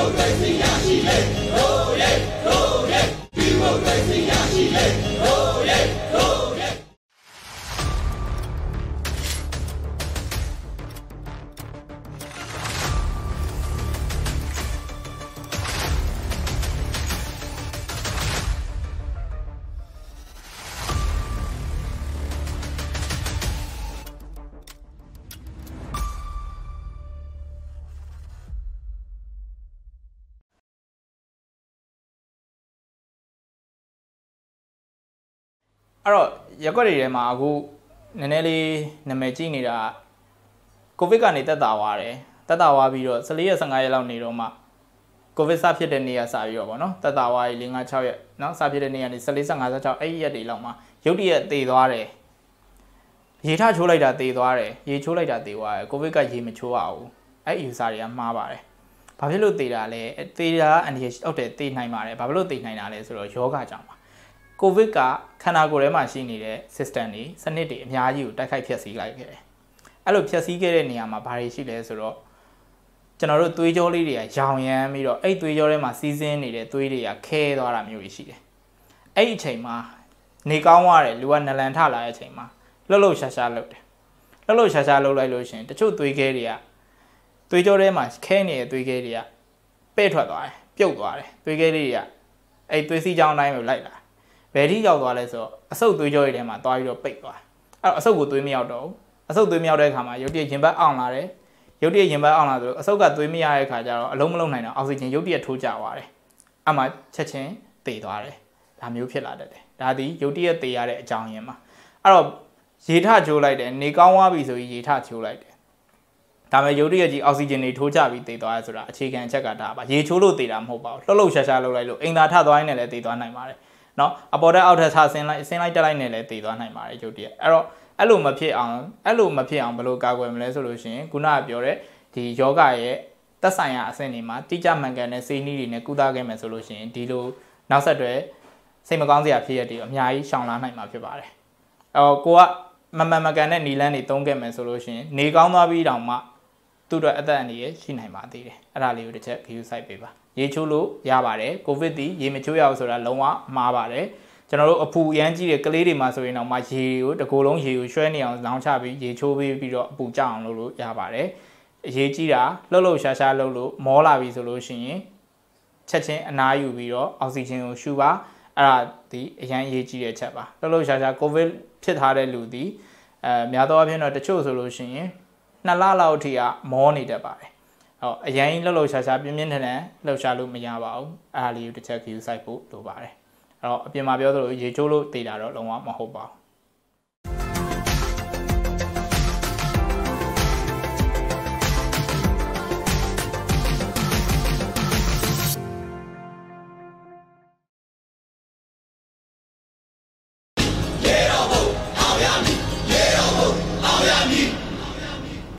မိုကရေစီရရှိ အဲ့တော့ရက်ွက်တွေထဲမှာအခုနည်းနည်းလေးနာမည်ကြီးနေတာကိုဗစ်ကနေတက်တာသွားတယ်တက်တာသွားပြီးတော့14ရက်15ရက်လောက်နေတော့မှကိုဗစ်စဖြစ်တဲ့နေ့ကစပြီးတော့ဗောနော်တက်တာသွားပြီ5 6ရက်နော်စဖြစ်တဲ့နေ့ကနေ14 15 16အဲ့ဒီရက်တွေလောက်မှာရုတ်တရက်သေသွားတယ်ရေထချိုးလိုက်တာသေသွားတယ်ရေချိုးလိုက်တာသေသွားတယ်ကိုဗစ်ကရေမချိုးရဘူးအဲ့ user တွေကမှားပါတယ်ဘာဖြစ်လို့သေတာလဲသေတာအန်ဒီဟုတ်တယ်သေနိုင်ပါတယ်ဘာဖြစ်လို့သေနိုင်တာလဲဆိုတော့ယောဂကြောင့်ပါ ကိုဗစ်ကခန္ဓာကိုယ်ထဲမှာရှိနေတဲ့ system တွေစနစ်တွေအများကြီးကိုတိုက်ခိုက်ဖျက်ဆီးလိုက်ခဲ့တယ်အဲ့လိုဖျက်ဆီးခဲ့တဲ့နေရာမှာဘာတွေရှိလဲဆိုတော့ကျွန်တော်တို့သွေးကြောလေးတွေကရောင်ရမ်းပြီးတော့အဲ့သွေးကြောထဲမှာစီးဆင်းနေတဲ့သွေးတွေကခဲသွားတာမျိုးတွေရှိတယ်အဲ့ဒီအချိန်မှာနေကောင်းသွားတယ်လူကနလန်ထလာတဲ့အချိန်မှာလှုပ်လှုပ်ရှားရှားလှုပ်တယ်လှုပ်လှုပ်ရှားရှားလှုပ်လိုက်လို့ရှိရင်တချို့သွေးခဲတွေကသွေးကြောထဲမှာခဲနေတဲ့သွေးခဲတွေကပဲ့ထွက်သွားတယ်ပြုတ်သွားတယ်သွေးခဲလေးတွေကအဲ့သွေးစီးကြောင်းအတိုင်းပဲလိုက်လာ ဘယ်ထိရောက်သွားလဲဆိုတော့အဆုပ်သွေးကြောတွေထဲမှာသွားပြီးတော့ပိတ်သွားအဲ့တော့အဆုပ်ကိုသွေးမရောက်တော့ဘူးအဆုပ်သွေးမရောက်တဲ့အခါမှာရုပ်တရက်ရင်ဘတ်အောင်လာတယ်ရုပ်တရက်ရင်ဘတ်အောင်လာဆိုတော့အဆုပ်ကသွေးမရတဲ့အခါကျတော့အလုံးမလုံးနိုင်တော့အောက်ဆီဂျင်ရုပ်တရက်ထိုးကျသွားတယ်အမှချက်ချင်းသေသွားတယ်ဒါမျိုးဖြစ်လာတတ်တယ်ဒါသည်ရုပ်တရက်သေရတဲ့အကြောင်းရင်းမှာအဲ့တော့ရေထချိုးလိုက်တယ်နေကောင်းသွားပြီဆိုပြီးရေထချိုးလိုက်တယ်ဒါပေမဲ့ရုပ်တရက်ကြီးအောက်ဆီဂျင်တွေထိုးကျပြီးသေသွားရဆိုတာအခြေခံအချက်ကဒါပါရေချိုးလို့သေတာမဟုတ်ပါဘူးလှုပ်လှုပ်ရှားရှားလှုပ်လိုက်လို့အင်သာထသွားရင်းနဲ့လည်းသေသွားနိုင်ပါတယ် နော်အပေါ်တက်အောက်ထက်ဆဆင်းလိုက်ဆင်းလိုက်တက်လိုက်နဲ့လည်းတည်သွားနိုင်ပါတယ်ရုပ်တရက်အဲ့တော့အဲ့လိုမဖြစ်အောင်အဲ့လိုမဖြစ်အောင်ဘယ်လိုကာကွယ်မလဲဆိုလို့ရှိရင်ခုနကပြောတဲ့ဒီယောဂရဲ့သက်ဆိုင်ရာအဆင့်တွေမှာတိကျမှန်ကန်တဲ့စေးနည်းတွေနဲ့ကုသခဲ့မယ်ဆိုလို့ရှိရင်ဒီလိုနောက်ဆက်တွဲစိတ်မကောင်းစရာဖြစ်ရတဲ့အများကြီးရှောင်လာနိုင်မှာဖြစ်ပါတယ်အော်ကိုကမမှန်မကန်တဲ့နီလန်းတွေသုံးခဲ့မယ်ဆိုလို့ရှိရင်နေကောင်းသွားပြီးတောင်မှသူ့အတွက်အသက်အန္တရာယ်ရှိနိုင်ပါသေးတယ်အဲ့ဒါလေးကိုတစ်ချက် view site ပေးပါ ရေချိုးလို့ရပါတယ်ကိုဗစ်ဒီရေမချိုးရအောင်ဆိုတာလုံးဝမှားပါတယ်ကျွန်တော်တို့အပူရမ်းကြီးတဲ့ကလေးတွေမှာဆိုရင်တော့မှရေကိုတကိုယ်လုံးရေကိုရွှဲနေအောင်လောင်းချပြီးရေချိုးပေးပြီးတော့အပူကြအောင်လုပ်လို့ရပါတယ်အရေးကြီးတာလှုပ်လှုပ်ရှားရှားလှုပ်လို့မောလာပြီဆိုလို့ရှိရင်ချက်ချင်းအနားယူပြီးတော့အောက်ဆီဂျင်ကိုရှူပါအဲ့ဒါဒီအရန်အရေးကြီးတဲ့ချက်ပါလှုပ်လှုပ်ရှားရှားကိုဗစ်ဖြစ်ထားတဲ့လူဒီအဲများသောအားဖြင့်တော့တချို့ဆိုလို့ရှိရင်နှစ်လလောက်အထိကမောနေတတ်ပါတယ် ဟောအရင်လှုပ်လှုပ်ရှားရှားပြင်းပြင်းထန်ထန်လှုပ်ရှားလို့မရပါဘူးအားလေးကိုတစ်ချက် view site ဖို့လိုပါတယ်အဲ့တော့အပြင်မှာပြောသလိုရေချိုးလို့တည်တာတော့လုံးဝမဟုတ်ပါဘူး